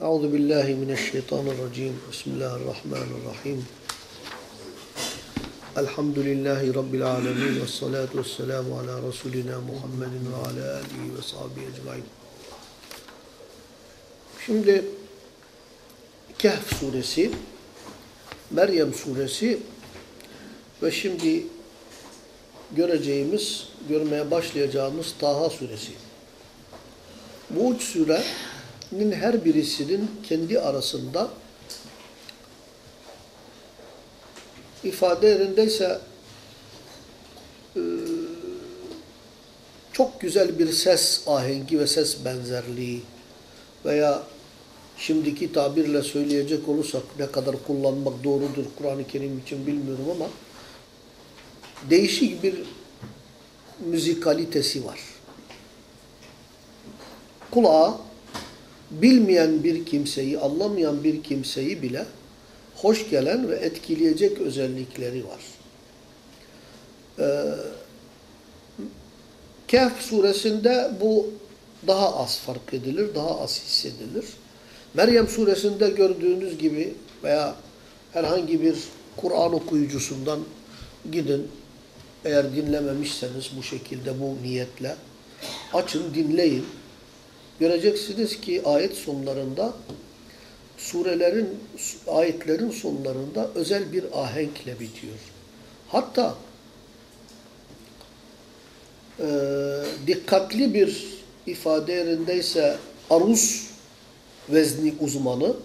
Euzu billahi mineşşeytanirracim. Bismillahirrahmanirrahim. Elhamdülillahi Rabbil alemin. Ve salatu ve selamu ala Resulina Muhammedin ve ala alihi ve sahbihi ecmain. Şimdi Kehf suresi, Meryem suresi ve şimdi göreceğimiz, görmeye başlayacağımız Taha suresi. Bu üç surenin her birisinin kendi arasında ifade yerindeyse e, çok güzel bir ses ahengi ve ses benzerliği veya şimdiki tabirle söyleyecek olursak ne kadar kullanmak doğrudur Kur'an-ı Kerim için bilmiyorum ama değişik bir müzikalitesi var. Kulağa bilmeyen bir kimseyi, anlamayan bir kimseyi bile hoş gelen ve etkileyecek özellikleri var. Ee, Kehf suresinde bu daha az fark edilir, daha az hissedilir. Meryem suresinde gördüğünüz gibi veya herhangi bir Kur'an okuyucusundan gidin, eğer dinlememişseniz bu şekilde, bu niyetle açın, dinleyin. Göreceksiniz ki ayet sonlarında surelerin, ayetlerin sonlarında özel bir ahenkle bitiyor. Hatta e, dikkatli bir ifade yerindeyse aruz vezni uzmanı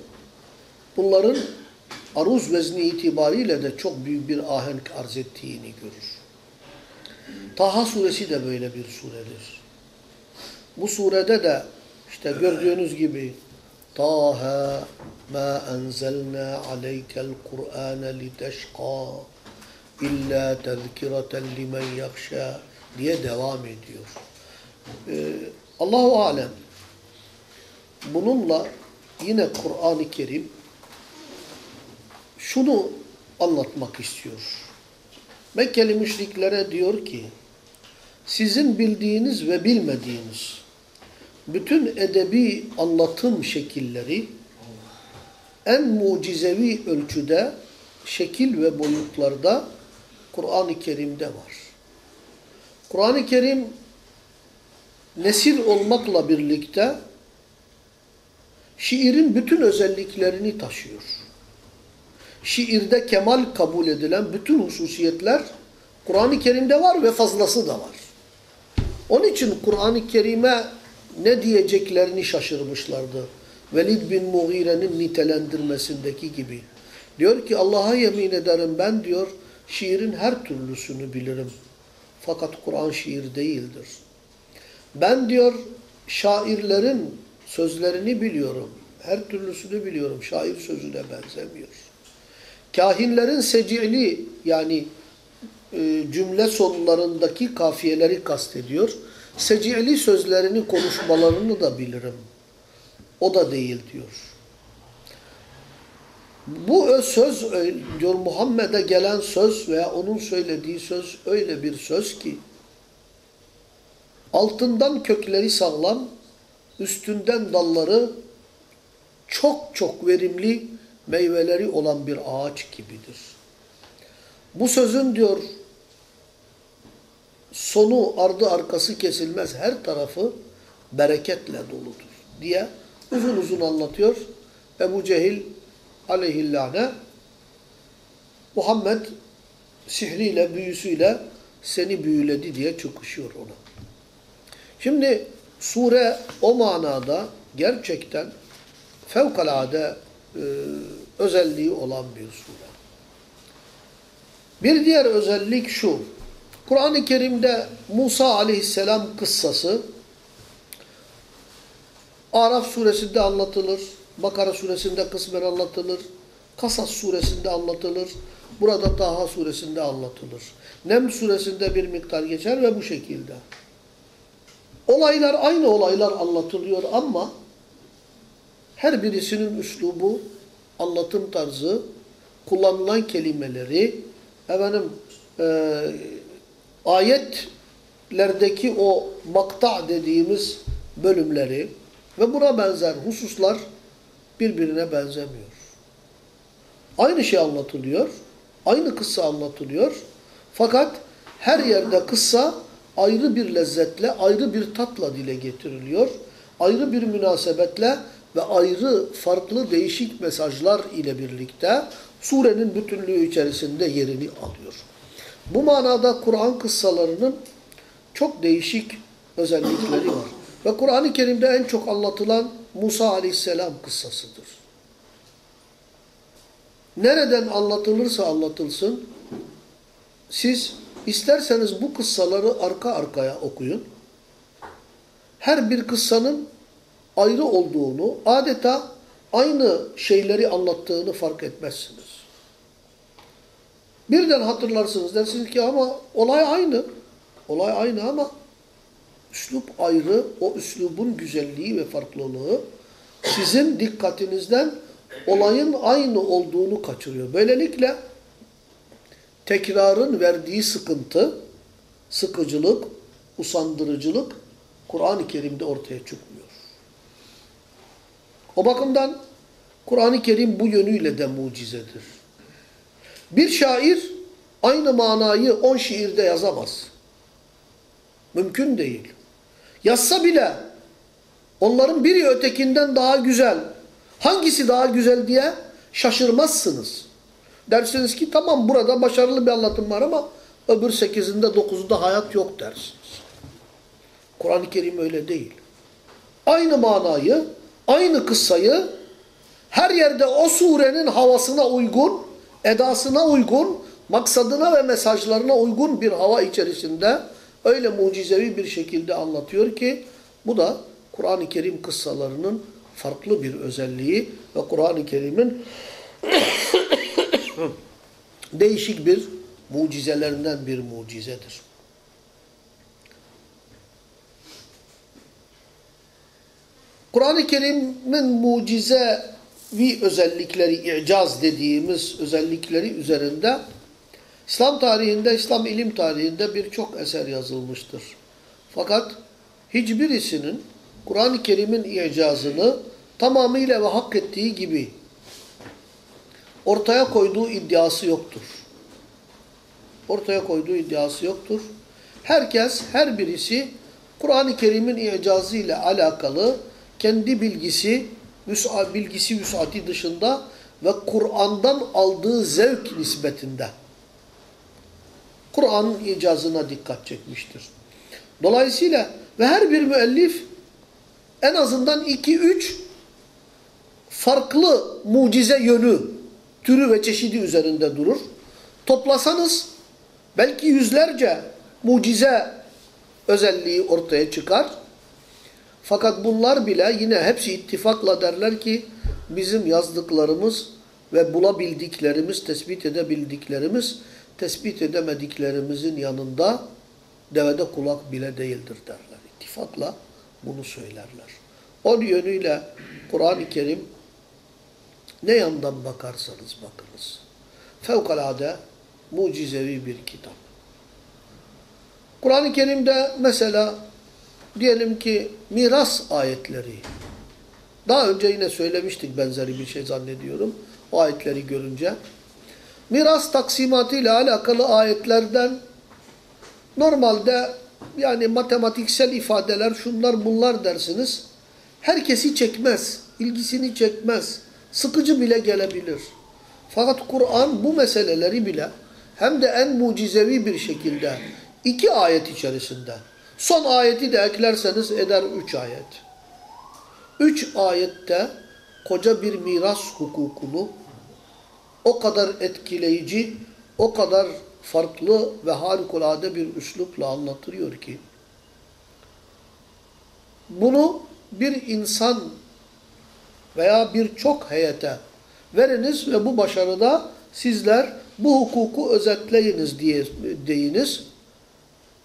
bunların aruz vezni itibariyle de çok büyük bir ahenk arz ettiğini görür. Taha suresi de böyle bir suredir. Bu surede de işte gördüğünüz gibi Taha ma enzelna aleykel Kur'ane liteşqa illa tezkireten limen yakşa diye devam ediyor. Ee, Allahu alem bununla yine Kur'an-ı Kerim şunu anlatmak istiyor. Mekkeli müşriklere diyor ki sizin bildiğiniz ve bilmediğiniz bütün edebi anlatım şekilleri en mucizevi ölçüde şekil ve boyutlarda Kur'an-ı Kerim'de var. Kur'an-ı Kerim nesir olmakla birlikte şiirin bütün özelliklerini taşıyor. Şiirde kemal kabul edilen bütün hususiyetler Kur'an-ı Kerim'de var ve fazlası da var. Onun için Kur'an-ı Kerim'e ne diyeceklerini şaşırmışlardı. Velid bin Mughire'nin nitelendirmesindeki gibi. Diyor ki Allah'a yemin ederim ben diyor şiirin her türlüsünü bilirim. Fakat Kur'an şiir değildir. Ben diyor şairlerin sözlerini biliyorum. Her türlüsünü biliyorum. Şair sözüne benzemiyor. Kahinlerin secili yani e, cümle sonlarındaki kafiyeleri kastediyor. Secili sözlerini, konuşmalarını da bilirim. O da değil diyor. Bu söz diyor Muhammed'e gelen söz veya onun söylediği söz öyle bir söz ki altından kökleri sağlam, üstünden dalları çok çok verimli meyveleri olan bir ağaç gibidir. Bu sözün diyor sonu ardı arkası kesilmez her tarafı bereketle doludur diye uzun uzun anlatıyor. Ebu Cehil aleyhillâne Muhammed sihriyle, büyüsüyle seni büyüledi diye çıkışıyor ona. Şimdi sure o manada gerçekten fevkalade e, özelliği olan bir sure. Bir diğer özellik şu. Kur'an-ı Kerim'de Musa aleyhisselam kıssası Araf suresinde anlatılır. Bakara suresinde kısmen anlatılır. Kasas suresinde anlatılır. Burada Taha suresinde anlatılır. Nem suresinde bir miktar geçer ve bu şekilde. Olaylar aynı olaylar anlatılıyor ama her birisinin üslubu, anlatım tarzı, kullanılan kelimeleri, efendim, e, ayetlerdeki o makta dediğimiz bölümleri ve buna benzer hususlar birbirine benzemiyor. Aynı şey anlatılıyor. Aynı kıssa anlatılıyor. Fakat her yerde kıssa ayrı bir lezzetle, ayrı bir tatla dile getiriliyor. Ayrı bir münasebetle ve ayrı farklı değişik mesajlar ile birlikte surenin bütünlüğü içerisinde yerini alıyor. Bu manada Kur'an kıssalarının çok değişik özellikleri var. Ve Kur'an-ı Kerim'de en çok anlatılan Musa aleyhisselam kıssasıdır. Nereden anlatılırsa anlatılsın, siz isterseniz bu kıssaları arka arkaya okuyun. Her bir kıssanın ayrı olduğunu, adeta aynı şeyleri anlattığını fark etmezsiniz. Birden hatırlarsınız dersiniz ki ama olay aynı. Olay aynı ama üslup ayrı. O üslubun güzelliği ve farklılığı sizin dikkatinizden olayın aynı olduğunu kaçırıyor. Böylelikle tekrarın verdiği sıkıntı, sıkıcılık, usandırıcılık Kur'an-ı Kerim'de ortaya çıkmıyor. O bakımdan Kur'an-ı Kerim bu yönüyle de mucizedir. Bir şair aynı manayı on şiirde yazamaz. Mümkün değil. Yazsa bile onların biri ötekinden daha güzel. Hangisi daha güzel diye şaşırmazsınız. Dersiniz ki tamam burada başarılı bir anlatım var ama öbür sekizinde dokuzunda hayat yok dersiniz. Kur'an-ı Kerim öyle değil. Aynı manayı, aynı kıssayı her yerde o surenin havasına uygun, edasına uygun, maksadına ve mesajlarına uygun bir hava içerisinde öyle mucizevi bir şekilde anlatıyor ki bu da Kur'an-ı Kerim kıssalarının farklı bir özelliği ve Kur'an-ı Kerim'in değişik bir mucizelerinden bir mucizedir. Kur'an-ı Kerim'in mucizevi özellikleri, icaz dediğimiz özellikleri üzerinde İslam tarihinde, İslam ilim tarihinde birçok eser yazılmıştır. Fakat hiçbirisinin Kur'an-ı Kerim'in icazını tamamıyla ve hak ettiği gibi ortaya koyduğu iddiası yoktur. Ortaya koyduğu iddiası yoktur. Herkes, her birisi Kur'an-ı Kerim'in icazı ile alakalı kendi bilgisi, bilgisi vüsati dışında ve Kur'an'dan aldığı zevk nispetinde Kur'an'ın icazına dikkat çekmiştir. Dolayısıyla ve her bir müellif en azından iki üç farklı mucize yönü, türü ve çeşidi üzerinde durur. Toplasanız belki yüzlerce mucize özelliği ortaya çıkar. Fakat bunlar bile yine hepsi ittifakla derler ki bizim yazdıklarımız ve bulabildiklerimiz, tespit edebildiklerimiz, tespit edemediklerimizin yanında devede kulak bile değildir derler. İttifakla bunu söylerler. O yönüyle Kur'an-ı Kerim ne yandan bakarsanız bakınız. Fevkalade mucizevi bir kitap. Kur'an-ı Kerim'de mesela diyelim ki miras ayetleri. Daha önce yine söylemiştik benzeri bir şey zannediyorum. O ayetleri görünce. Miras taksimatı ile alakalı ayetlerden normalde yani matematiksel ifadeler şunlar bunlar dersiniz. Herkesi çekmez, ilgisini çekmez, sıkıcı bile gelebilir. Fakat Kur'an bu meseleleri bile hem de en mucizevi bir şekilde iki ayet içerisinde Son ayeti de eklerseniz eder üç ayet. Üç ayette koca bir miras hukukunu o kadar etkileyici, o kadar farklı ve harikulade bir üslupla anlatıyor ki bunu bir insan veya birçok heyete veriniz ve bu başarıda sizler bu hukuku özetleyiniz diye deyiniz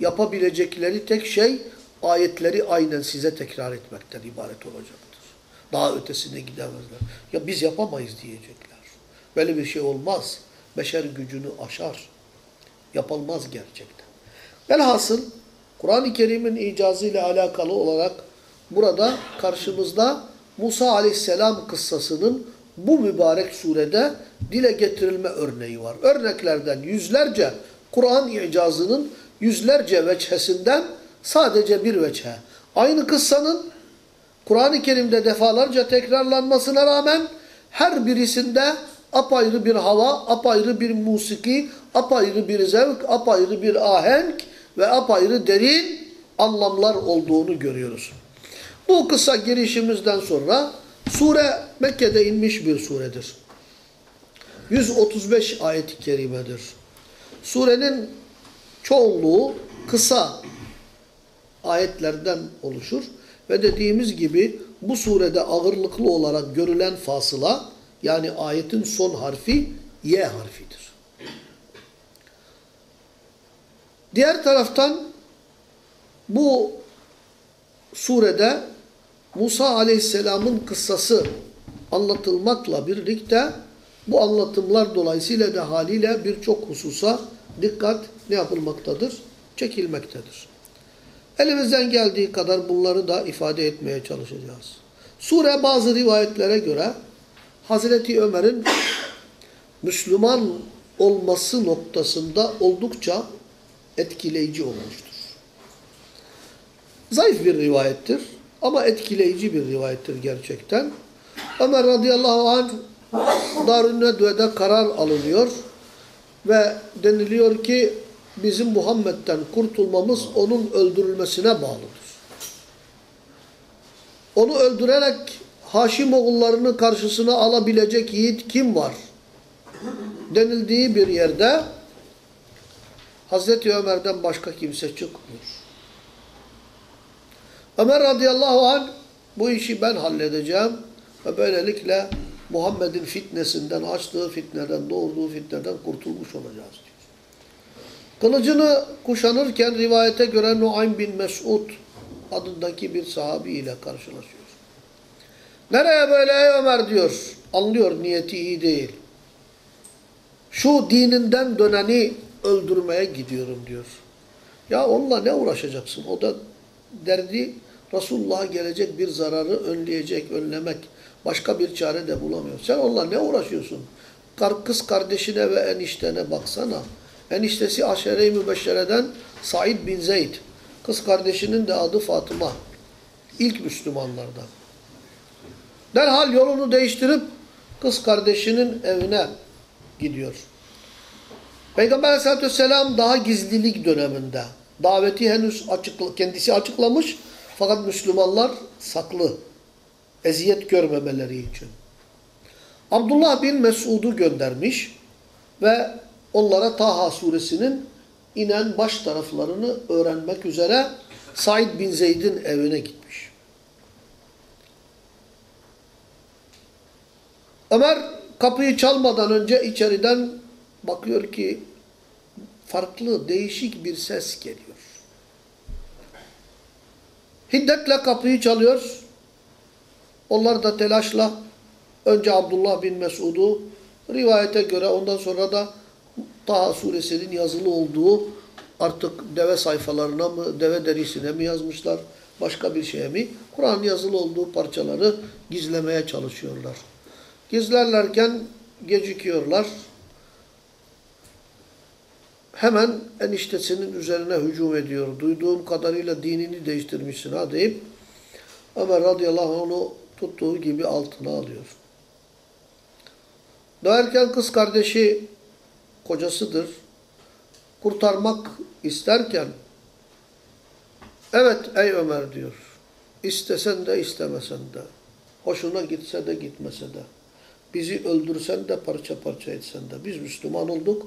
yapabilecekleri tek şey ayetleri aynen size tekrar etmekten ibaret olacaktır. Daha ötesine gidemezler. Ya biz yapamayız diyecekler. Böyle bir şey olmaz. Beşer gücünü aşar. Yapılmaz gerçekten. Velhasıl Kur'an-ı Kerim'in icazı ile alakalı olarak burada karşımızda Musa aleyhisselam kıssasının bu mübarek surede dile getirilme örneği var. Örneklerden yüzlerce Kur'an icazının yüzlerce veçhesinden sadece bir veçhe. Aynı kıssanın Kur'an-ı Kerim'de defalarca tekrarlanmasına rağmen her birisinde apayrı bir hava, apayrı bir musiki, apayrı bir zevk, apayrı bir ahenk ve apayrı derin anlamlar olduğunu görüyoruz. Bu kısa girişimizden sonra sure Mekke'de inmiş bir suredir. 135 ayet-i kerimedir. Surenin çoğunluğu kısa ayetlerden oluşur ve dediğimiz gibi bu surede ağırlıklı olarak görülen fasıla yani ayetin son harfi Y harfidir. Diğer taraftan bu surede Musa aleyhisselamın kıssası anlatılmakla birlikte bu anlatımlar dolayısıyla da haliyle birçok hususa dikkat ne yapılmaktadır? Çekilmektedir. Elimizden geldiği kadar bunları da ifade etmeye çalışacağız. Sure bazı rivayetlere göre Hazreti Ömer'in Müslüman olması noktasında oldukça etkileyici olmuştur. Zayıf bir rivayettir ama etkileyici bir rivayettir gerçekten. Ömer radıyallahu anh Darun Nedve'de karar alınıyor ve deniliyor ki bizim Muhammed'den kurtulmamız onun öldürülmesine bağlıdır. Onu öldürerek Haşim oğullarını karşısına alabilecek yiğit kim var? Denildiği bir yerde Hazreti Ömer'den başka kimse çıkmıyor. Ömer radıyallahu anh bu işi ben halledeceğim ve böylelikle Muhammed'in fitnesinden, açtığı fitneden, doğurduğu fitneden kurtulmuş olacağız diyor. Kılıcını kuşanırken rivayete göre Nuaym bin Mesud adındaki bir sahabi ile karşılaşıyor. Nereye böyle ey Ömer diyor. Anlıyor niyeti iyi değil. Şu dininden döneni öldürmeye gidiyorum diyor. Ya onunla ne uğraşacaksın? O da derdi Resulullah'a gelecek bir zararı önleyecek, önlemek. Başka bir çare de bulamıyor. Sen onunla ne uğraşıyorsun? Kız kardeşine ve eniştene baksana. Eniştesi Aşere-i Mübeşşere'den Said bin Zeyd. Kız kardeşinin de adı Fatıma. İlk Müslümanlardan. Derhal yolunu değiştirip kız kardeşinin evine gidiyor. Peygamber aleyhissalatü vesselam daha gizlilik döneminde. Daveti henüz açıkla, kendisi açıklamış fakat Müslümanlar saklı. Eziyet görmemeleri için. Abdullah bin Mesud'u göndermiş ve onlara Taha suresinin inen baş taraflarını öğrenmek üzere Said bin Zeyd'in evine gitmiş. Ömer kapıyı çalmadan önce içeriden bakıyor ki farklı, değişik bir ses geliyor. Hiddetle kapıyı çalıyor. Onlar da telaşla önce Abdullah bin Mesud'u rivayete göre ondan sonra da Taha suresinin yazılı olduğu artık deve sayfalarına mı, deve derisine mi yazmışlar, başka bir şeye mi? Kur'an yazılı olduğu parçaları gizlemeye çalışıyorlar. Gizlerlerken gecikiyorlar. Hemen eniştesinin üzerine hücum ediyor. Duyduğum kadarıyla dinini değiştirmişsin ha deyip Ömer radıyallahu anh onu tuttuğu gibi altına alıyor. Dönerken kız kardeşi kocasıdır. Kurtarmak isterken evet ey Ömer diyor. İstesen de istemesen de. Hoşuna gitse de gitmese de. Bizi öldürsen de parça parça etsen de. Biz Müslüman olduk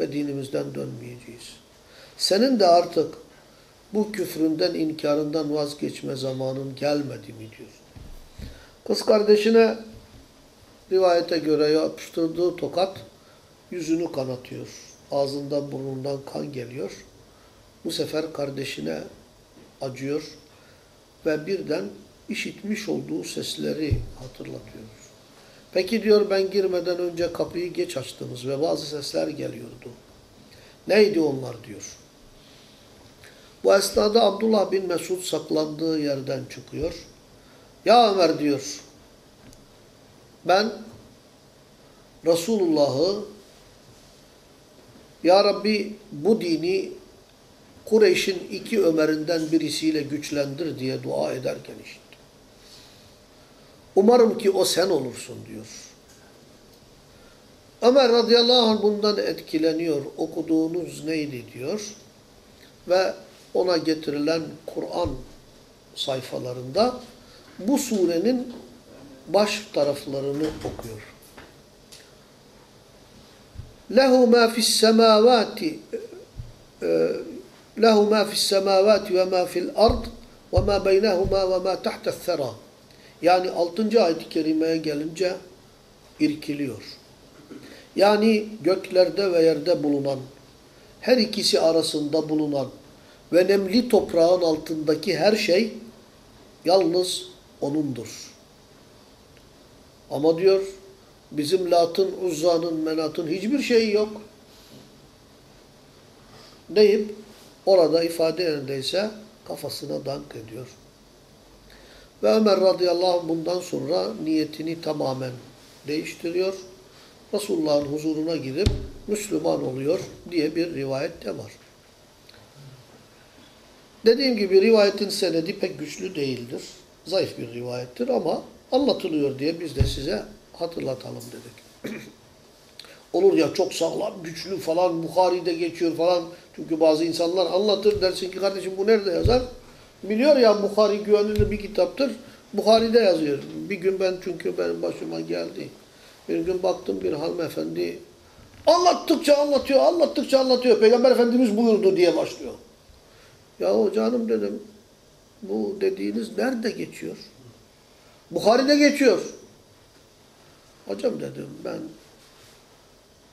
ve dinimizden dönmeyeceğiz. Senin de artık bu küfründen, inkarından vazgeçme zamanın gelmedi mi diyor. Kız kardeşine rivayete göre yapıştırdığı tokat yüzünü kanatıyor. Ağzından burnundan kan geliyor. Bu sefer kardeşine acıyor ve birden işitmiş olduğu sesleri hatırlatıyor. Peki diyor ben girmeden önce kapıyı geç açtınız ve bazı sesler geliyordu. Neydi onlar diyor. Bu esnada Abdullah bin Mesud saklandığı yerden çıkıyor. Ya Ömer diyor ben Resulullah'ı Ya Rabbi bu dini Kureyş'in iki Ömer'inden birisiyle güçlendir diye dua ederken işittim. Umarım ki o sen olursun diyor. Ömer radıyallahu anh bundan etkileniyor. Okuduğunuz neydi diyor. Ve ona getirilen Kur'an sayfalarında bu surenin baş taraflarını okuyor. Lehu ma fis semavati lehu ma fis semavati ve ma fil ard ve ma beynehuma ve ma tahta thera. Yani 6. ayet-i kerimeye gelince irkiliyor. Yani göklerde ve yerde bulunan, her ikisi arasında bulunan ve nemli toprağın altındaki her şey yalnız O'nundur. Ama diyor bizim Lat'ın, Uzza'nın, Menat'ın hiçbir şeyi yok. Deyip orada ifade yerindeyse kafasına dank ediyor. Ve Ömer radıyallahu anh bundan sonra niyetini tamamen değiştiriyor. Resulullah'ın huzuruna gidip Müslüman oluyor diye bir rivayet de var. Dediğim gibi rivayetin senedi pek güçlü değildir. Zayıf bir rivayettir ama anlatılıyor diye biz de size hatırlatalım dedik. Olur ya çok sağlam, güçlü falan, Bukhari'de geçiyor falan. Çünkü bazı insanlar anlatır dersin ki kardeşim bu nerede yazar? Biliyor ya Bukhari güvenilir bir kitaptır. Bukhari'de yazıyor. Bir gün ben çünkü benim başıma geldi. Bir gün baktım bir hanımefendi anlattıkça anlatıyor, anlattıkça anlatıyor. Peygamber Efendimiz buyurdu diye başlıyor. Ya canım dedim bu dediğiniz nerede geçiyor? Bukhari'de geçiyor. Hocam dedim ben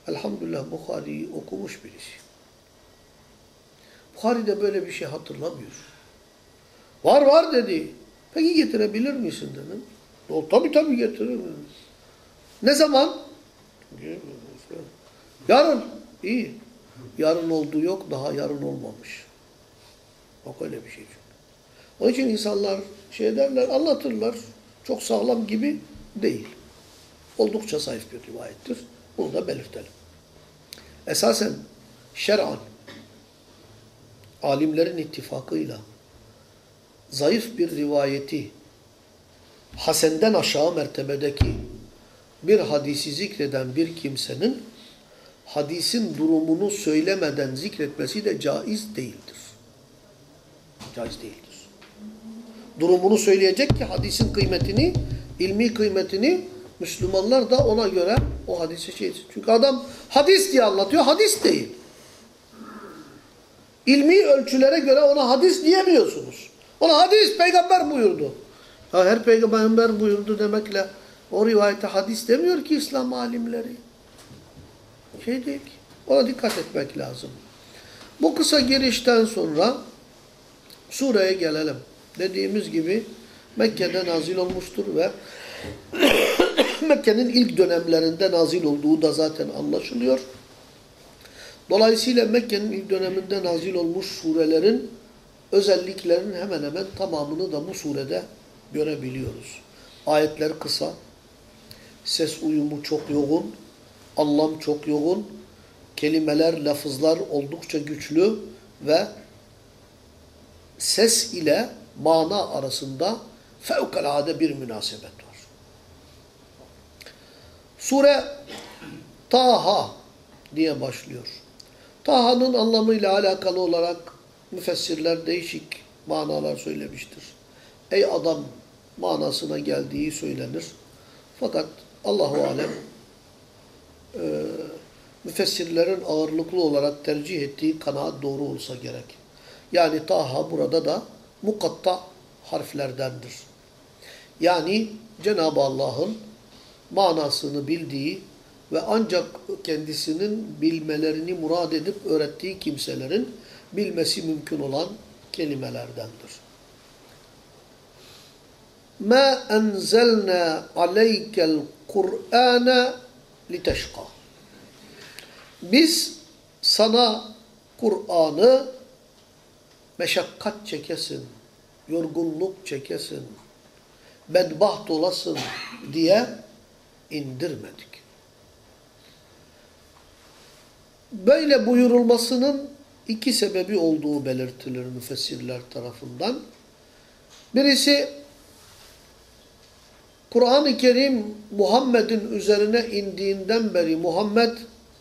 elhamdülillah Bukhari'yi okumuş birisi. Bukhari'de böyle bir şey hatırlamıyor. Var var dedi. Peki getirebilir misin dedim. O, tabii tabii getiririm. Ne zaman? Yarın. İyi. Yarın olduğu yok, daha yarın olmamış. Bak öyle bir şey. Onun için insanlar şey derler, anlatırlar. Çok sağlam gibi değil. Oldukça zayıf bir rivayettir. Bunu da belirtelim. Esasen şer'an alimlerin ittifakıyla zayıf bir rivayeti hasenden aşağı mertebedeki bir hadisi zikreden bir kimsenin hadisin durumunu söylemeden zikretmesi de caiz değildir. Caiz değildir. Durumunu söyleyecek ki hadisin kıymetini, ilmi kıymetini Müslümanlar da ona göre o hadise şey Çünkü adam hadis diye anlatıyor, hadis değil. İlmi ölçülere göre ona hadis diyemiyorsunuz. Ona hadis peygamber buyurdu. Ya her peygamber buyurdu demekle o rivayete hadis demiyor ki İslam alimleri. Şey değil ki. Ona dikkat etmek lazım. Bu kısa girişten sonra sureye gelelim. Dediğimiz gibi Mekke'de nazil olmuştur ve Mekke'nin ilk dönemlerinde nazil olduğu da zaten anlaşılıyor. Dolayısıyla Mekke'nin ilk döneminde nazil olmuş surelerin özelliklerinin hemen hemen tamamını da bu surede görebiliyoruz. Ayetler kısa, ses uyumu çok yoğun, anlam çok yoğun, kelimeler, lafızlar oldukça güçlü ve ses ile mana arasında fevkalade bir münasebet var. Sure Taha diye başlıyor. Taha'nın anlamıyla alakalı olarak müfessirler değişik manalar söylemiştir. Ey adam manasına geldiği söylenir. Fakat Allahu alem e, müfessirlerin ağırlıklı olarak tercih ettiği kanaat doğru olsa gerek. Yani Taha burada da mukatta harflerdendir. Yani Cenab-ı Allah'ın manasını bildiği ve ancak kendisinin bilmelerini murad edip öğrettiği kimselerin bilmesi mümkün olan kelimelerdendir. Ma enzelna aleykel Kur'ane liteşka. Biz sana Kur'an'ı meşakkat çekesin, yorgunluk çekesin, bedbaht olasın diye indirmedik. Böyle buyurulmasının iki sebebi olduğu belirtilir müfessirler tarafından. Birisi Kur'an-ı Kerim Muhammed'in üzerine indiğinden beri Muhammed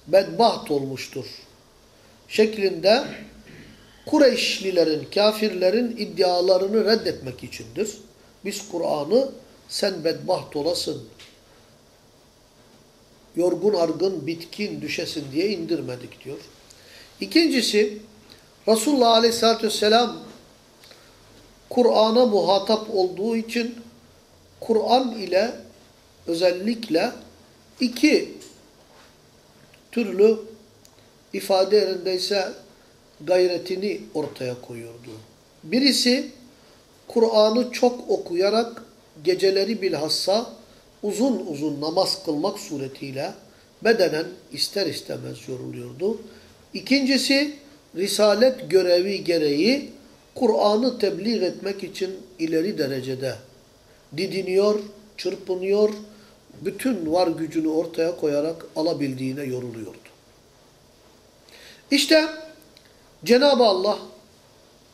bedbaht olmuştur. Şeklinde Kureyşlilerin, kafirlerin iddialarını reddetmek içindir. Biz Kur'an'ı sen bedbaht olasın, yorgun argın, bitkin düşesin diye indirmedik diyor. İkincisi, Resulullah Aleyhisselatü Vesselam Kur'an'a muhatap olduğu için Kur'an ile özellikle iki türlü ifade yerindeyse gayretini ortaya koyuyordu. Birisi Kur'an'ı çok okuyarak geceleri bilhassa uzun uzun namaz kılmak suretiyle bedenen ister istemez yoruluyordu. İkincisi risalet görevi gereği Kur'an'ı tebliğ etmek için ileri derecede didiniyor, çırpınıyor, bütün var gücünü ortaya koyarak alabildiğine yoruluyordu. İşte Cenab-ı Allah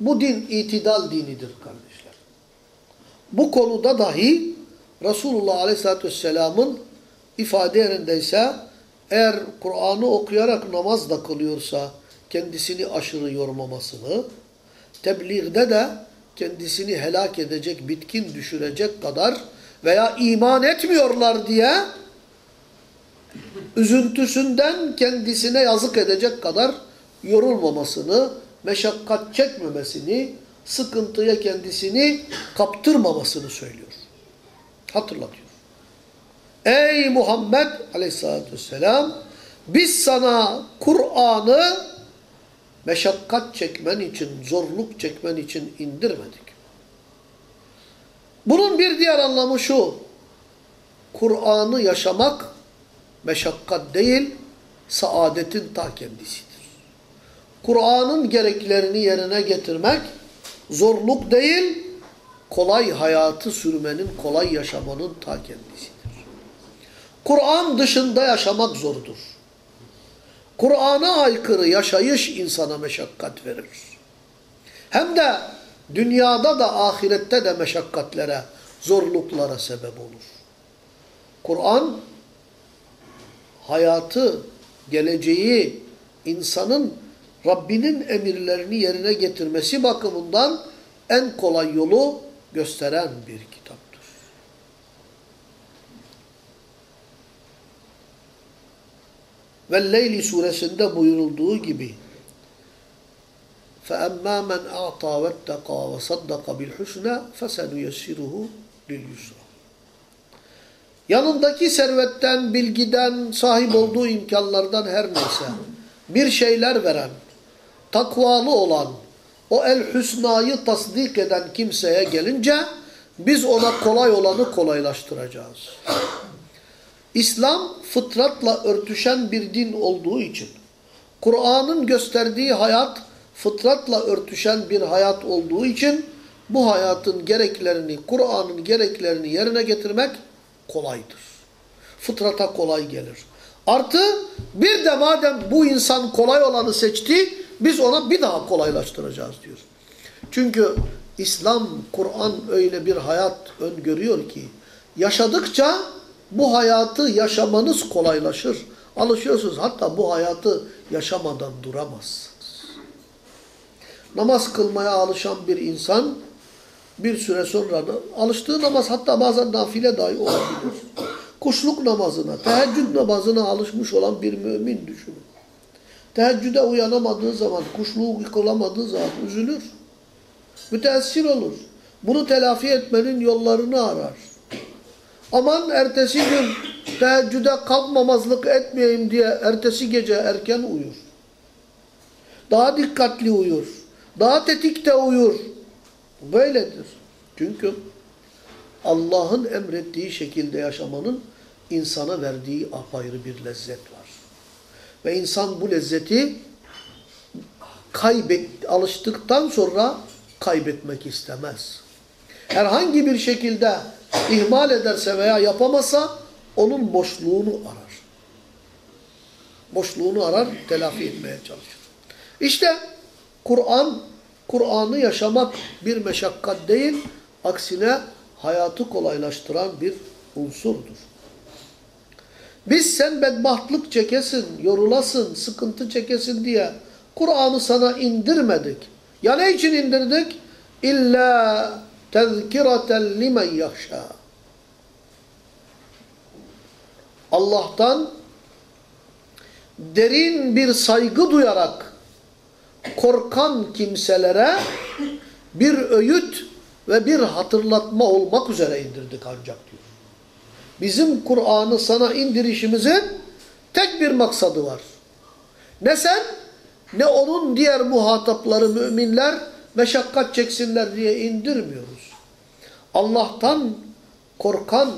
bu din itidal dinidir kardeşler. Bu konuda dahi Resulullah Aleyhisselatü Vesselam'ın ifade yerindeyse eğer Kur'an'ı okuyarak namaz da kılıyorsa kendisini aşırı yormamasını, tebliğde de kendisini helak edecek, bitkin düşürecek kadar veya iman etmiyorlar diye üzüntüsünden kendisine yazık edecek kadar yorulmamasını, meşakkat çekmemesini, sıkıntıya kendisini kaptırmamasını söylüyor. Hatırlatıyor. Ey Muhammed aleyhissalatü vesselam biz sana Kur'an'ı meşakkat çekmen için, zorluk çekmen için indirmedik. Bunun bir diğer anlamı şu. Kur'an'ı yaşamak meşakkat değil, saadetin ta kendisidir. Kur'an'ın gereklerini yerine getirmek zorluk değil, kolay hayatı sürmenin, kolay yaşamanın ta kendisidir. Kur'an dışında yaşamak zordur. Kur'an'a aykırı yaşayış insana meşakkat verir. Hem de dünyada da ahirette de meşakkatlere, zorluklara sebep olur. Kur'an hayatı, geleceği, insanın Rabbinin emirlerini yerine getirmesi bakımından en kolay yolu gösteren bir kitaptır. Ve Leyli suresinde buyurulduğu gibi فَأَمَّا مَنْ اَعْطَى وَاتَّقَى وَصَدَّقَ بِالْحُسْنَى فَسَنُيَسِّرُهُ لِلْيُسْرَى Yanındaki servetten, bilgiden, sahip olduğu imkanlardan her neyse bir şeyler veren, takvalı olan, o el-hüsnayı tasdik eden kimseye gelince biz ona kolay olanı kolaylaştıracağız. İslam fıtratla örtüşen bir din olduğu için, Kur'an'ın gösterdiği hayat fıtratla örtüşen bir hayat olduğu için bu hayatın gereklerini, Kur'an'ın gereklerini yerine getirmek kolaydır. Fıtrata kolay gelir. Artı bir de madem bu insan kolay olanı seçti, biz ona bir daha kolaylaştıracağız diyor. Çünkü İslam, Kur'an öyle bir hayat öngörüyor ki yaşadıkça bu hayatı yaşamanız kolaylaşır. Alışıyorsunuz. Hatta bu hayatı yaşamadan duramazsınız. Namaz kılmaya alışan bir insan bir süre sonra da alıştığı namaz hatta bazen nafile dahi olabilir. Kuşluk namazına, teheccüd namazına alışmış olan bir mümin düşünün. Teheccüde uyanamadığı zaman, kuşluğu yıkılamadığı zaman üzülür. Müteessir olur. Bunu telafi etmenin yollarını arar. Aman ertesi gün teheccüde kalkmamazlık etmeyeyim diye ertesi gece erken uyur. Daha dikkatli uyur. Daha tetikte uyur. Böyledir. Çünkü Allah'ın emrettiği şekilde yaşamanın insana verdiği apayrı bir lezzet var. Ve insan bu lezzeti kaybet, alıştıktan sonra kaybetmek istemez. Herhangi bir şekilde ihmal ederse veya yapamasa onun boşluğunu arar. Boşluğunu arar, telafi etmeye çalışır. İşte Kur'an, Kur'an'ı yaşamak bir meşakkat değil, aksine hayatı kolaylaştıran bir unsurdur. Biz sen bedbahtlık çekesin, yorulasın, sıkıntı çekesin diye Kur'an'ı sana indirmedik. Ya ne için indirdik? İlla tezkireten limen yahşâ. Allah'tan derin bir saygı duyarak korkan kimselere bir öğüt ve bir hatırlatma olmak üzere indirdik ancak diyor. Bizim Kur'an'ı sana indirişimizin tek bir maksadı var. Ne sen ne onun diğer muhatapları müminler meşakkat çeksinler diye indirmiyoruz. Allah'tan korkan,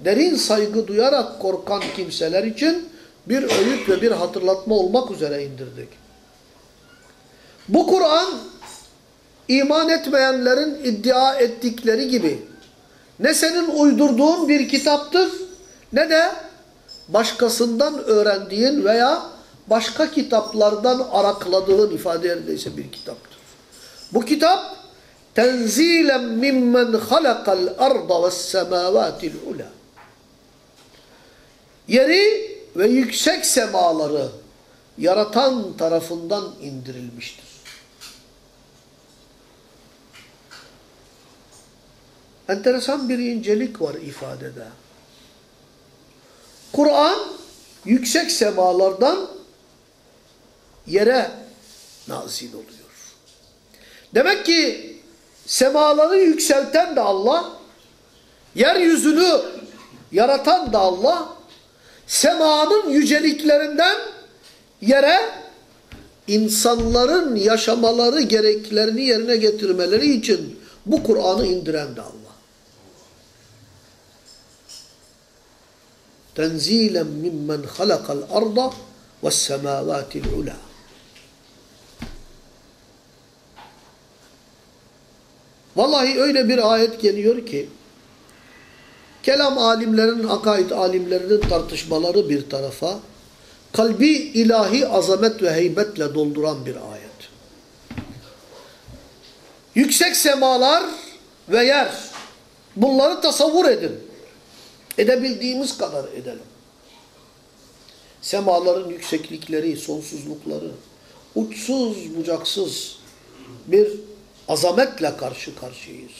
derin saygı duyarak korkan kimseler için bir öğüt ve bir hatırlatma olmak üzere indirdik. Bu Kur'an iman etmeyenlerin iddia ettikleri gibi ne senin uydurduğun bir kitaptır ne de başkasından öğrendiğin veya başka kitaplardan arakladığın ifade yerindeyse bir kitaptır. Bu kitap tenzilen mimmen halakal arda ve semavatil ula. Yeri ve yüksek semaları yaratan tarafından indirilmiştir. Enteresan bir incelik var ifadede. Kur'an yüksek semalardan yere nazil oluyor. Demek ki semaları yükselten de Allah, yeryüzünü yaratan da Allah, semanın yüceliklerinden yere insanların yaşamaları gereklerini yerine getirmeleri için bu Kur'an'ı indiren de Allah. Tenzilen mimmen halakal arda ve semavatil ula. Vallahi öyle bir ayet geliyor ki kelam alimlerinin, akaid alimlerinin tartışmaları bir tarafa kalbi ilahi azamet ve heybetle dolduran bir ayet. Yüksek semalar ve yer bunları tasavvur edin. Edebildiğimiz kadar edelim. Semaların yükseklikleri, sonsuzlukları, uçsuz bucaksız bir azametle karşı karşıyayız.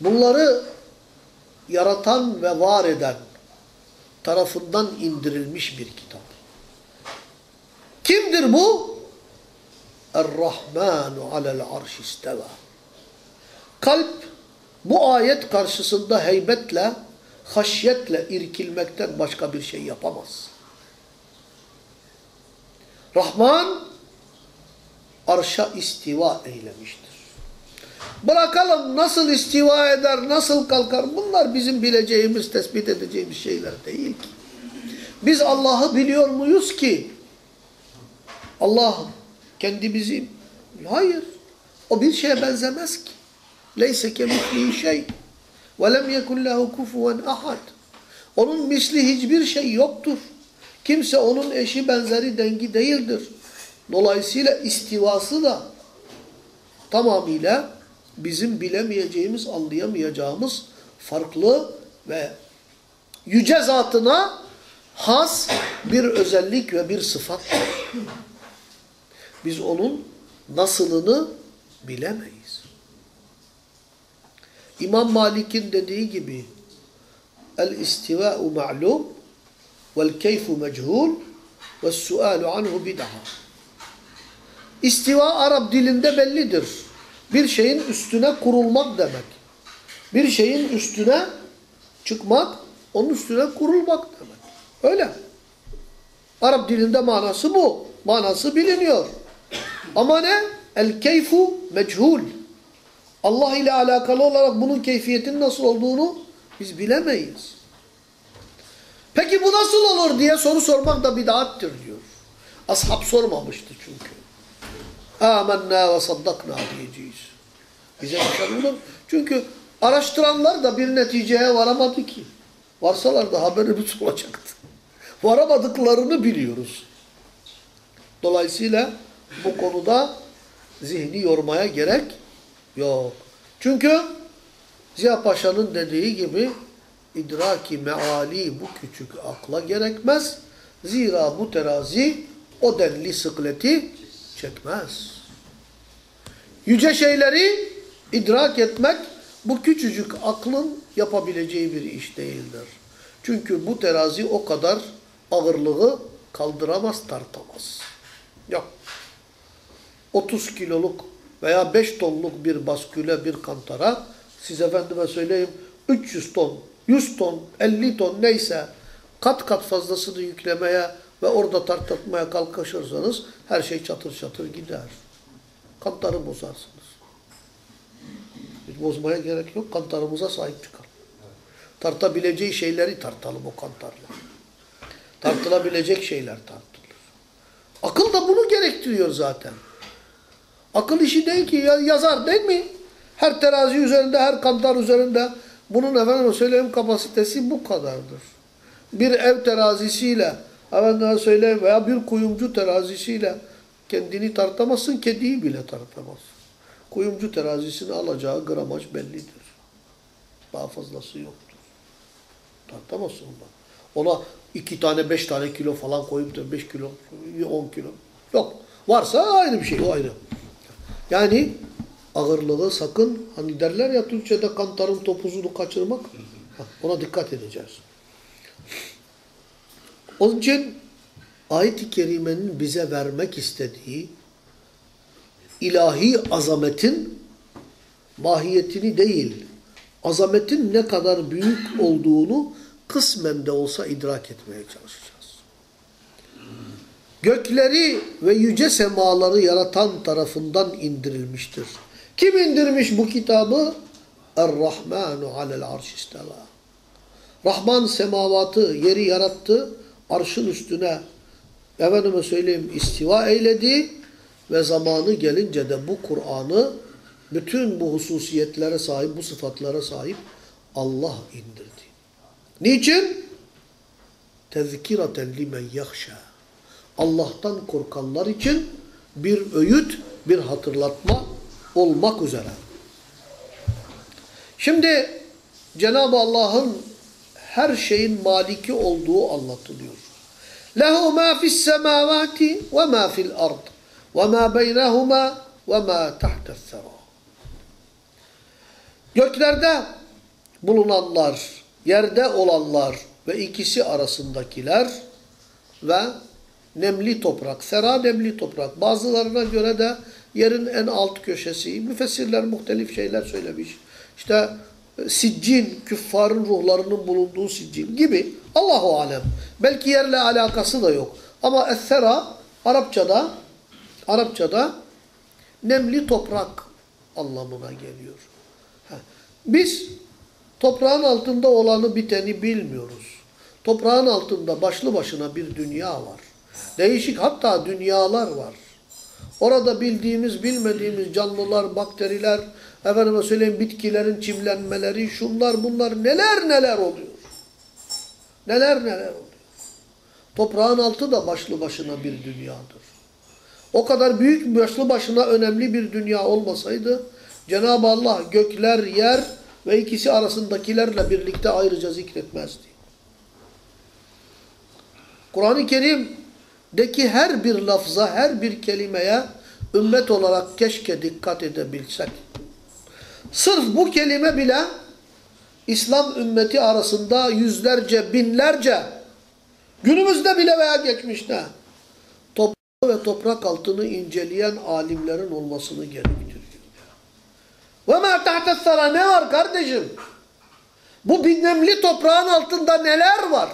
Bunları yaratan ve var eden tarafından indirilmiş bir kitap. Kimdir bu? Er-Rahmanu alel arş isteva. Kalp bu ayet karşısında heybetle, haşyetle irkilmekten başka bir şey yapamaz. Rahman arşa istiva eylemiştir. Bırakalım nasıl istiva eder, nasıl kalkar bunlar bizim bileceğimiz, tespit edeceğimiz şeyler değil ki. Biz Allah'ı biliyor muyuz ki? Allah kendimizi... Hayır. O bir şeye benzemez ki. Leyse kemislihi şey. Ve lem yekun lehu kufuven ahad. Onun misli hiçbir şey yoktur. Kimse onun eşi benzeri dengi değildir. Dolayısıyla istivası da tamamıyla bizim bilemeyeceğimiz, anlayamayacağımız farklı ve yüce zatına has bir özellik ve bir sıfat. Biz onun nasılını bilemeyiz. İmam Malik'in dediği gibi el-istiva'u ma'lum vel-keyfu mechul ve-su'alu anhu bid'ah. İstiva Arap dilinde bellidir. Bir şeyin üstüne kurulmak demek. Bir şeyin üstüne çıkmak, onun üstüne kurulmak demek. Öyle. Arap dilinde manası bu. Manası biliniyor. Ama ne? El keyfu mechul. Allah ile alakalı olarak bunun keyfiyetin nasıl olduğunu biz bilemeyiz. Peki bu nasıl olur diye soru sormak da bid'attir diyor. Ashab sormamıştı çünkü. Âmennâ ve saddaknâ diyeceğiz. Bize olur. Çünkü Araştıranlar da bir neticeye varamadı ki. Varsalar da haberimiz olacaktı. Varamadıklarını biliyoruz. Dolayısıyla bu konuda zihni yormaya gerek yok. Çünkü Ziya Paşa'nın dediği gibi idraki meali bu küçük akla gerekmez. Zira bu terazi o denli sıkleti çekmez. Yüce şeyleri idrak etmek bu küçücük aklın yapabileceği bir iş değildir. Çünkü bu terazi o kadar ağırlığı kaldıramaz, tartamaz. Yok. 30 kiloluk veya 5 tonluk bir basküle, bir kantara siz efendime söyleyeyim 300 ton, 100 ton, 50 ton neyse kat kat fazlasını yüklemeye ve orada tartlatmaya kalkışırsanız her şey çatır çatır gider. Kantarı bozarsınız. Hiç bozmaya gerek yok. Kantarımıza sahip çıkalım. Tartabileceği şeyleri tartalım o kantarla. Tartılabilecek şeyler tartılır. Akıl da bunu gerektiriyor zaten. Akıl işi değil ki ya- yazar değil mi? Her terazi üzerinde, her kantar üzerinde bunun efendim söyleyeyim kapasitesi bu kadardır. Bir ev terazisiyle efendim söyleyeyim veya bir kuyumcu terazisiyle kendini tartamazsın, kediyi bile tartamazsın. Kuyumcu terazisini alacağı gramaj bellidir. Daha fazlası yoktur. Tartamazsın ondan. Ona iki tane, beş tane kilo falan koyup da beş kilo, on kilo. Yok. Varsa ayrı bir şey, o ayrı. Yani ağırlığı sakın, hani derler ya Türkçe'de kantarın topuzunu kaçırmak, ona dikkat edeceğiz. Onun için ayet-i kerimenin bize vermek istediği ilahi azametin mahiyetini değil, azametin ne kadar büyük olduğunu kısmen de olsa idrak etmeye çalışacağız. Gökleri ve yüce semaları yaratan tarafından indirilmiştir. Kim indirmiş bu kitabı? Er-Rahmanu alel arş isteva. Rahman semavatı, yeri yarattı, arşın üstüne efendime söyleyeyim istiva eyledi ve zamanı gelince de bu Kur'an'ı bütün bu hususiyetlere sahip, bu sıfatlara sahip Allah indirdi. Niçin? Tezkiraten limen yahşa. Allah'tan korkanlar için bir öğüt, bir hatırlatma olmak üzere. Şimdi Cenab-ı Allah'ın her şeyin maliki olduğu anlatılıyor. Lehu ma fis semavati ve ma fil ard ve ma beynehuma ve ma tahta's sera. Göklerde bulunanlar, yerde olanlar ve ikisi arasındakiler ve nemli toprak, sera nemli toprak. Bazılarına göre de yerin en alt köşesi. Müfessirler muhtelif şeyler söylemiş. İşte e, siccin, küffarın ruhlarının bulunduğu siccin gibi. Allahu alem. Belki yerle alakası da yok. Ama es-sera Arapçada Arapçada nemli toprak anlamına geliyor. Biz toprağın altında olanı biteni bilmiyoruz. Toprağın altında başlı başına bir dünya var. Değişik hatta dünyalar var. Orada bildiğimiz, bilmediğimiz canlılar, bakteriler, efendime söyleyeyim bitkilerin çimlenmeleri, şunlar bunlar neler neler oluyor. Neler neler oluyor. Toprağın altı da başlı başına bir dünyadır. O kadar büyük başlı başına önemli bir dünya olmasaydı Cenab-ı Allah gökler, yer ve ikisi arasındakilerle birlikte ayrıca zikretmezdi. Kur'an-ı Kerim'deki her bir lafza, her bir kelimeye ümmet olarak keşke dikkat edebilsek. Sırf bu kelime bile İslam ümmeti arasında yüzlerce, binlerce, günümüzde bile veya geçmişte toprağı ve toprak altını inceleyen alimlerin olmasını gerektiriyor. Ve ma tahtassara ne var kardeşim? Bu binemli toprağın altında neler var?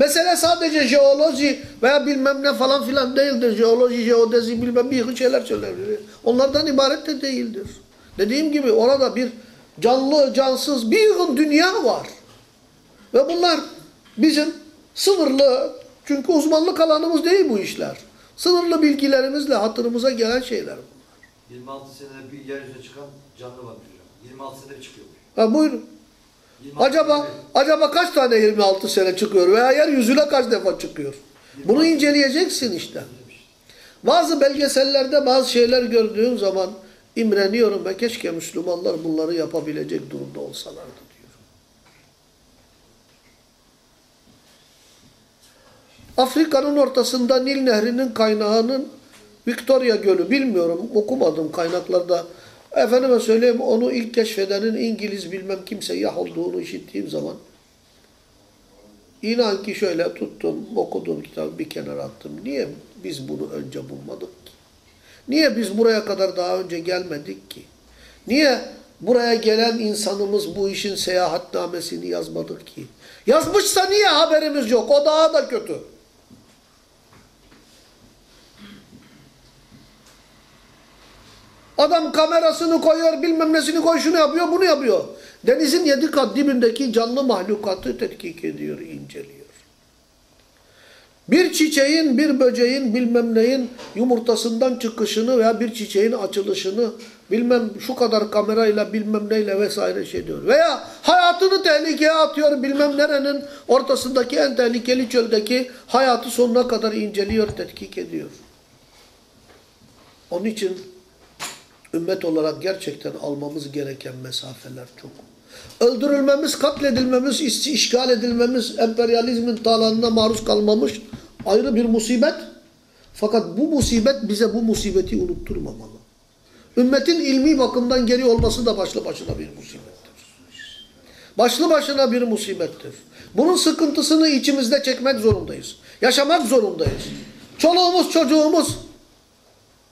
Mesele sadece jeoloji veya bilmem ne falan filan değildir. Jeoloji, jeodezi bilmem bir şeyler söylenir. Onlardan ibaret de değildir. Dediğim gibi orada bir canlı, cansız bir yığın dünya var. Ve bunlar bizim sınırlı, çünkü uzmanlık alanımız değil bu işler. Sınırlı bilgilerimizle hatırımıza gelen şeyler bunlar. 26 senede bir yeryüzüne çıkan canlı var hocam. 26 senede bir çıkıyormuş. Ha buyurun. 26 Acaba acaba kaç tane 26 sene çıkıyor veya yeryüzüne kaç defa çıkıyor? Bunu inceleyeceksin işte. Bazı belgesellerde bazı şeyler gördüğüm zaman imreniyorum ve keşke Müslümanlar bunları yapabilecek durumda olsalardı diyorum. Afrika'nın ortasında Nil Nehri'nin kaynağının Victoria Gölü bilmiyorum okumadım kaynaklarda. Efendime söyleyeyim onu ilk keşfedenin İngiliz bilmem kim seyyah olduğunu işittiğim zaman inan ki şöyle tuttum okuduğum kitabı bir kenara attım. Niye biz bunu önce bulmadık ki? Niye biz buraya kadar daha önce gelmedik ki? Niye buraya gelen insanımız bu işin seyahatnamesini yazmadık ki? Yazmışsa niye haberimiz yok? O daha da kötü. Adam kamerasını koyuyor, bilmem nesini koy, şunu yapıyor, bunu yapıyor. Denizin yedi kat dibindeki canlı mahlukatı tetkik ediyor, inceliyor. Bir çiçeğin, bir böceğin, bilmem neyin yumurtasından çıkışını veya bir çiçeğin açılışını bilmem şu kadar kamerayla bilmem neyle vesaire şey diyor. Veya hayatını tehlikeye atıyor bilmem nerenin ortasındaki en tehlikeli çöldeki hayatı sonuna kadar inceliyor, tetkik ediyor. Onun için ümmet olarak gerçekten almamız gereken mesafeler çok. Öldürülmemiz, katledilmemiz, iş- işgal edilmemiz, emperyalizmin talanına maruz kalmamış ayrı bir musibet. Fakat bu musibet bize bu musibeti unutturmamalı. Ümmetin ilmi bakımdan geri olması da başlı başına bir musibettir. Başlı başına bir musibettir. Bunun sıkıntısını içimizde çekmek zorundayız. Yaşamak zorundayız. Çoluğumuz çocuğumuz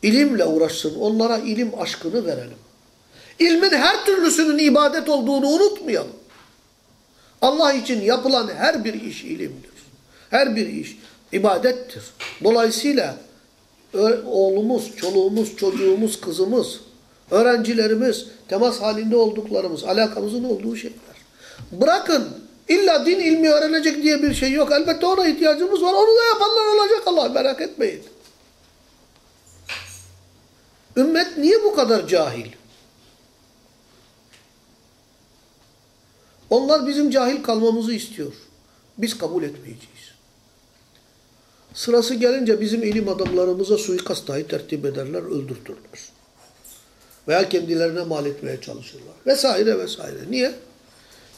ilimle uğraşsın. Onlara ilim aşkını verelim. İlmin her türlüsünün ibadet olduğunu unutmayalım. Allah için yapılan her bir iş ilimdir. Her bir iş ibadettir. Dolayısıyla oğlumuz, çoluğumuz, çocuğumuz, kızımız, öğrencilerimiz, temas halinde olduklarımız, alakamızın olduğu şeyler. Bırakın illa din ilmi öğrenecek diye bir şey yok. Elbette ona ihtiyacımız var. Onu da yapanlar olacak Allah merak etmeyin. Ümmet niye bu kadar cahil? Onlar bizim cahil kalmamızı istiyor. Biz kabul etmeyeceğiz. Sırası gelince bizim ilim adamlarımıza suikast dahi tertip ederler, öldürtürler. Veya kendilerine mal etmeye çalışırlar. Vesaire vesaire. Niye?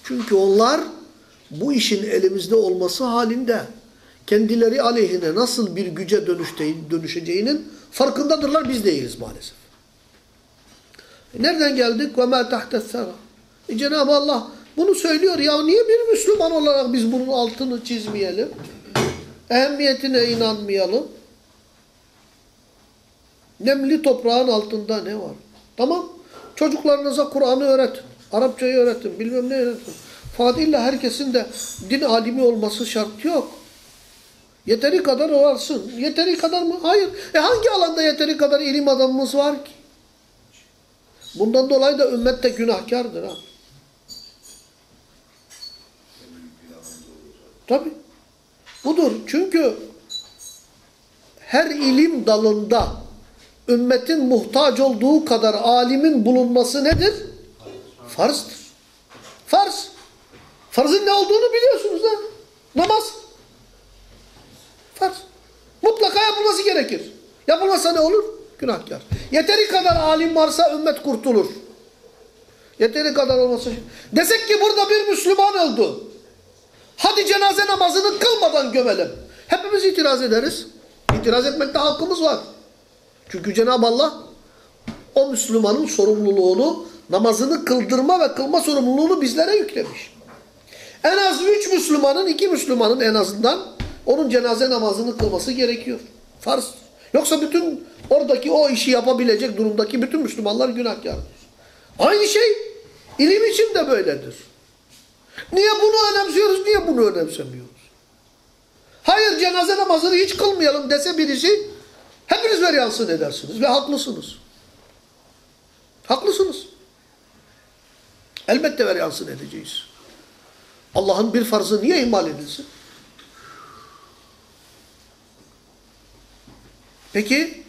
Çünkü onlar bu işin elimizde olması halinde kendileri aleyhine nasıl bir güce dönüşeceğinin Farkındadırlar biz değiliz maalesef. Nereden geldik? Ve ma tahtessera. E Cenab-ı Allah bunu söylüyor. Ya niye bir Müslüman olarak biz bunun altını çizmeyelim? Ehemmiyetine inanmayalım. Nemli toprağın altında ne var? Tamam. Çocuklarınıza Kur'an'ı öğretin. Arapçayı öğretin. Bilmem ne öğretin. Fakat herkesin de din alimi olması şart yok. Yeteri kadar varsın. Yeteri kadar mı? Hayır. E hangi alanda yeteri kadar ilim adamımız var ki? Bundan dolayı da ümmet de günahkardır ha. Tabi. Budur. Çünkü her ilim dalında ümmetin muhtaç olduğu kadar alimin bulunması nedir? Farzdır. Farz. Farzın ne olduğunu biliyorsunuz ha? Namaz. Gerekir. Yapılmazsa ne olur? Günahkar. Yeteri kadar alim varsa ümmet kurtulur. Yeteri kadar olması. Desek ki burada bir Müslüman öldü. Hadi cenaze namazını kılmadan gömelim. Hepimiz itiraz ederiz. İtiraz etmekte hakkımız var. Çünkü Cenab-ı Allah o Müslümanın sorumluluğunu, namazını kıldırma ve kılma sorumluluğunu bizlere yüklemiş. En az üç Müslümanın, iki Müslümanın en azından onun cenaze namazını kılması gerekiyor. Farz. Yoksa bütün oradaki o işi yapabilecek durumdaki bütün Müslümanlar günahkardır. Aynı şey ilim için de böyledir. Niye bunu önemsiyoruz, niye bunu önemsemiyoruz? Hayır cenaze namazını hiç kılmayalım dese birisi hepiniz ver yansın edersiniz ve haklısınız. Haklısınız. Elbette ver yansın edeceğiz. Allah'ın bir farzı niye ihmal edilsin? Peki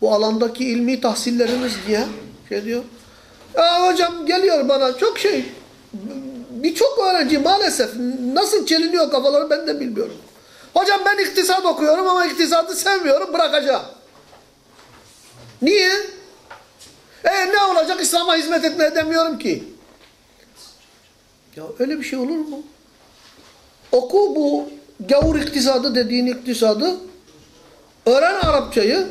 bu alandaki ilmi tahsilleriniz diye şey diyor. Aa, hocam geliyor bana çok şey. Birçok öğrenci maalesef nasıl çeliniyor kafaları ben de bilmiyorum. Hocam ben iktisat okuyorum ama iktisadı sevmiyorum bırakacağım. Niye? E ne olacak İslam'a hizmet etmeye demiyorum ki. Ya öyle bir şey olur mu? Oku bu gavur iktisadı dediğin iktisadı. Öğren Arapçayı.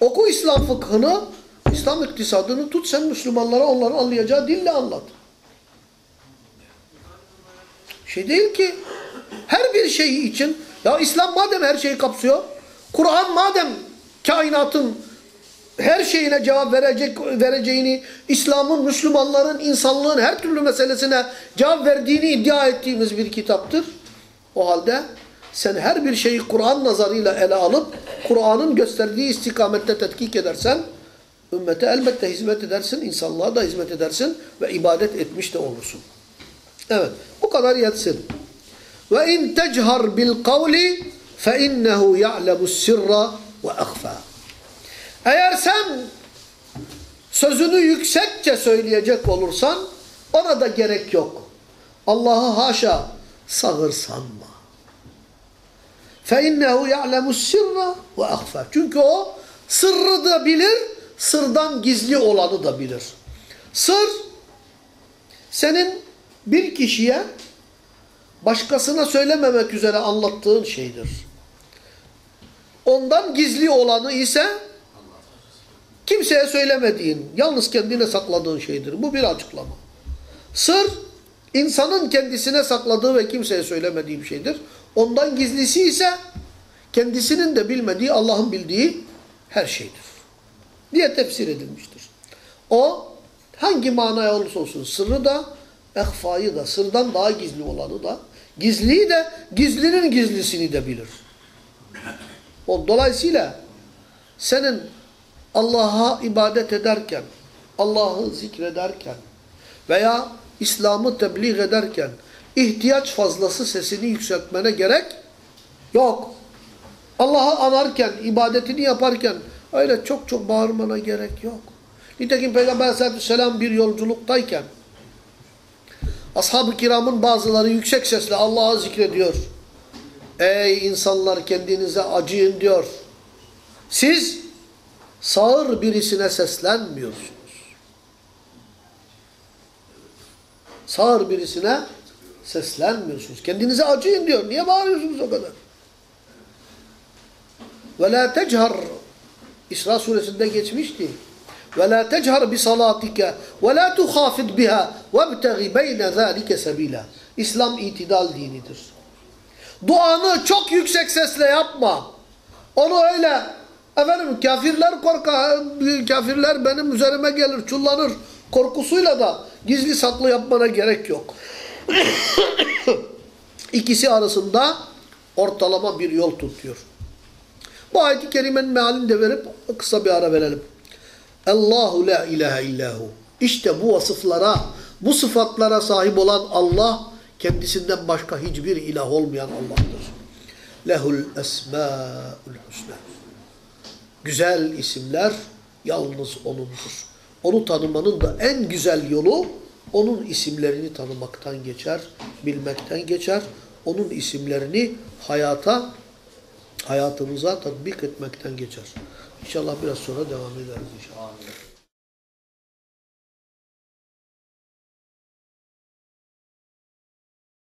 Oku İslam fıkhını. İslam iktisadını tut sen Müslümanlara onların anlayacağı dille anlat. Şey değil ki. Her bir şey için ya İslam madem her şeyi kapsıyor. Kur'an madem kainatın her şeyine cevap verecek vereceğini, İslam'ın, Müslümanların, insanlığın her türlü meselesine cevap verdiğini iddia ettiğimiz bir kitaptır. O halde sen her bir şeyi Kur'an nazarıyla ele alıp Kur'an'ın gösterdiği istikamette tetkik edersen ümmete elbette hizmet edersin, insanlığa da hizmet edersin ve ibadet etmiş de olursun. Evet, bu kadar yetsin. Ve in techar bil kavli fe innehu ya'lemu sirra ve akhfa. Eğer sen sözünü yüksekçe söyleyecek olursan ona da gerek yok. Allah'ı haşa sağır sanma. فَاِنَّهُ يَعْلَمُ السِّرَّ وَاَخْفَى Çünkü o sırrı da bilir, sırdan gizli olanı da bilir. Sır, senin bir kişiye başkasına söylememek üzere anlattığın şeydir. Ondan gizli olanı ise kimseye söylemediğin, yalnız kendine sakladığın şeydir. Bu bir açıklama. Sır, insanın kendisine sakladığı ve kimseye söylemediği bir şeydir. Ondan gizlisi ise kendisinin de bilmediği, Allah'ın bildiği her şeydir. Diye tefsir edilmiştir. O hangi manaya olursa olsun sırrı da, ehfayı da, sırdan daha gizli olanı da, gizliyi de, gizlinin gizlisini de bilir. O dolayısıyla senin Allah'a ibadet ederken, Allah'ı zikrederken veya İslam'ı tebliğ ederken ihtiyaç fazlası sesini yükseltmene gerek yok. Allah'ı anarken, ibadetini yaparken öyle çok çok bağırmana gerek yok. Nitekim Peygamber aleyhissalatü vesselam bir yolculuktayken ashab-ı kiramın bazıları yüksek sesle Allah'ı zikrediyor. Ey insanlar kendinize acıyın diyor. Siz sağır birisine seslenmiyorsunuz. Sağır birisine seslenmiyorsunuz. Kendinize acıyın diyor. Niye bağırıyorsunuz o kadar? Ve la techar İsra suresinde geçmişti. Ve la techar bi salatike ve la tuhafid biha vebtegi beyne zalike sebila. İslam itidal dinidir. Duanı çok yüksek sesle yapma. Onu öyle efendim kafirler korkar, kafirler benim üzerime gelir, çullanır korkusuyla da gizli saklı yapmana gerek yok. İkisi arasında ortalama bir yol tutuyor. Bu ayet-i kerimenin mealini de verip kısa bir ara verelim. Allahu la ilahe illahu. İşte bu vasıflara, bu sıfatlara sahip olan Allah kendisinden başka hiçbir ilah olmayan Allah'tır. Lehul esmâul husna. Güzel isimler yalnız O'nundur. Onu tanımanın da en güzel yolu onun isimlerini tanımaktan geçer, bilmekten geçer. Onun isimlerini hayata, hayatımıza tatbik etmekten geçer. İnşallah biraz sonra devam ederiz inşallah.